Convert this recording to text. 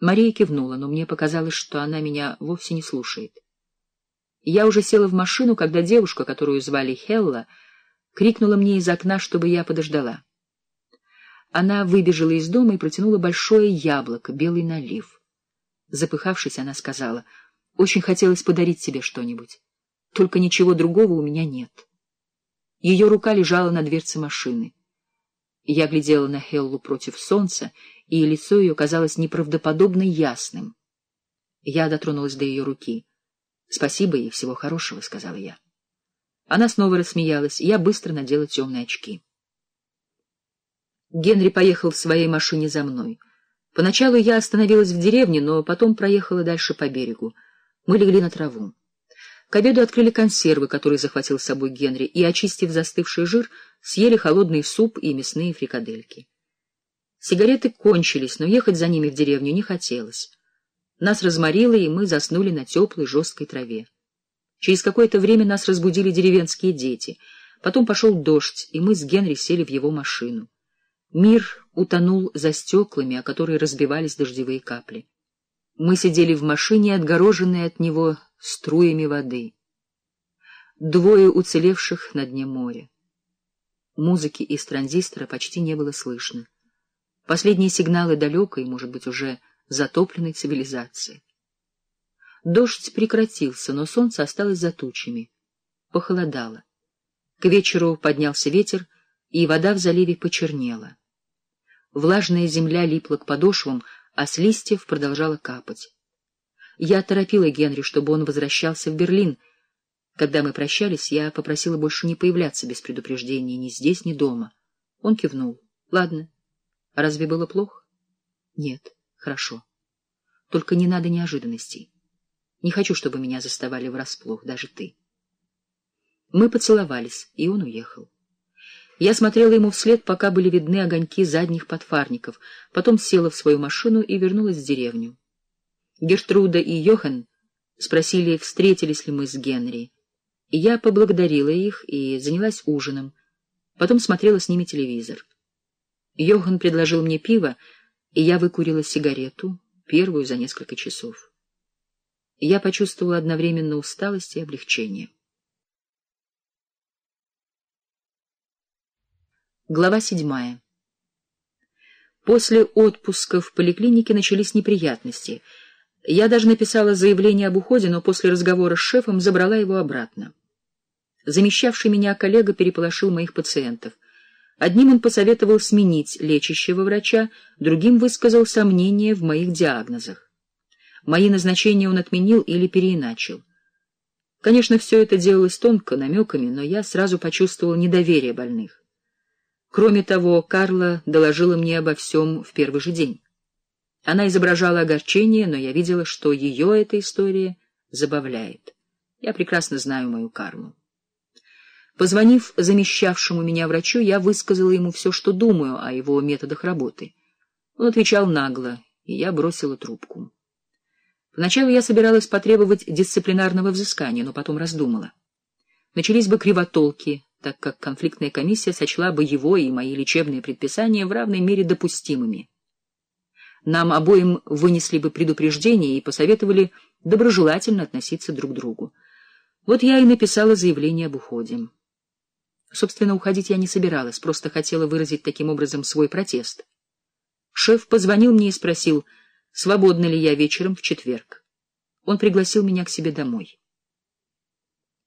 Мария кивнула, но мне показалось, что она меня вовсе не слушает. Я уже села в машину, когда девушка, которую звали Хелла, крикнула мне из окна, чтобы я подождала. Она выбежала из дома и протянула большое яблоко, белый налив. Запыхавшись, она сказала, «Очень хотелось подарить тебе что-нибудь, только ничего другого у меня нет». Ее рука лежала на дверце машины. Я глядела на Хеллу против солнца, и лицо ее казалось неправдоподобно ясным. Я дотронулась до ее руки. — Спасибо и всего хорошего, — сказала я. Она снова рассмеялась, и я быстро надела темные очки. Генри поехал в своей машине за мной. Поначалу я остановилась в деревне, но потом проехала дальше по берегу. Мы легли на траву. К обеду открыли консервы, которые захватил с собой Генри, и, очистив застывший жир, съели холодный суп и мясные фрикадельки. Сигареты кончились, но ехать за ними в деревню не хотелось. Нас разморило, и мы заснули на теплой жесткой траве. Через какое-то время нас разбудили деревенские дети. Потом пошел дождь, и мы с Генри сели в его машину. Мир утонул за стеклами, о которые разбивались дождевые капли. Мы сидели в машине, отгороженные от него струями воды. Двое уцелевших на дне моря. Музыки из транзистора почти не было слышно. Последние сигналы далекой, может быть, уже затопленной цивилизации. Дождь прекратился, но солнце осталось за тучами. Похолодало. К вечеру поднялся ветер, и вода в заливе почернела. Влажная земля липла к подошвам, а с листьев продолжала капать. Я торопила Генри, чтобы он возвращался в Берлин. Когда мы прощались, я попросила больше не появляться без предупреждения ни здесь, ни дома. Он кивнул. — Ладно. Разве было плохо? — Нет. Хорошо. Только не надо неожиданностей. Не хочу, чтобы меня заставали врасплох, даже ты. Мы поцеловались, и он уехал. Я смотрела ему вслед, пока были видны огоньки задних подфарников, потом села в свою машину и вернулась в деревню. Гертруда и Йохан спросили, встретились ли мы с Генри. И я поблагодарила их и занялась ужином. Потом смотрела с ними телевизор. Йохан предложил мне пиво, и я выкурила сигарету, первую за несколько часов. Я почувствовала одновременно усталость и облегчение. Глава седьмая. После отпуска в поликлинике начались неприятности. Я даже написала заявление об уходе, но после разговора с шефом забрала его обратно. Замещавший меня коллега переполошил моих пациентов — Одним он посоветовал сменить лечащего врача, другим высказал сомнения в моих диагнозах. Мои назначения он отменил или переиначил. Конечно, все это делалось тонко, намеками, но я сразу почувствовал недоверие больных. Кроме того, Карла доложила мне обо всем в первый же день. Она изображала огорчение, но я видела, что ее эта история забавляет. Я прекрасно знаю мою Карлу. Позвонив замещавшему меня врачу, я высказала ему все, что думаю о его методах работы. Он отвечал нагло, и я бросила трубку. Вначале я собиралась потребовать дисциплинарного взыскания, но потом раздумала. Начались бы кривотолки, так как конфликтная комиссия сочла бы его и мои лечебные предписания в равной мере допустимыми. Нам обоим вынесли бы предупреждение и посоветовали доброжелательно относиться друг к другу. Вот я и написала заявление об уходе. Собственно, уходить я не собиралась, просто хотела выразить таким образом свой протест. Шеф позвонил мне и спросил, свободна ли я вечером в четверг. Он пригласил меня к себе домой.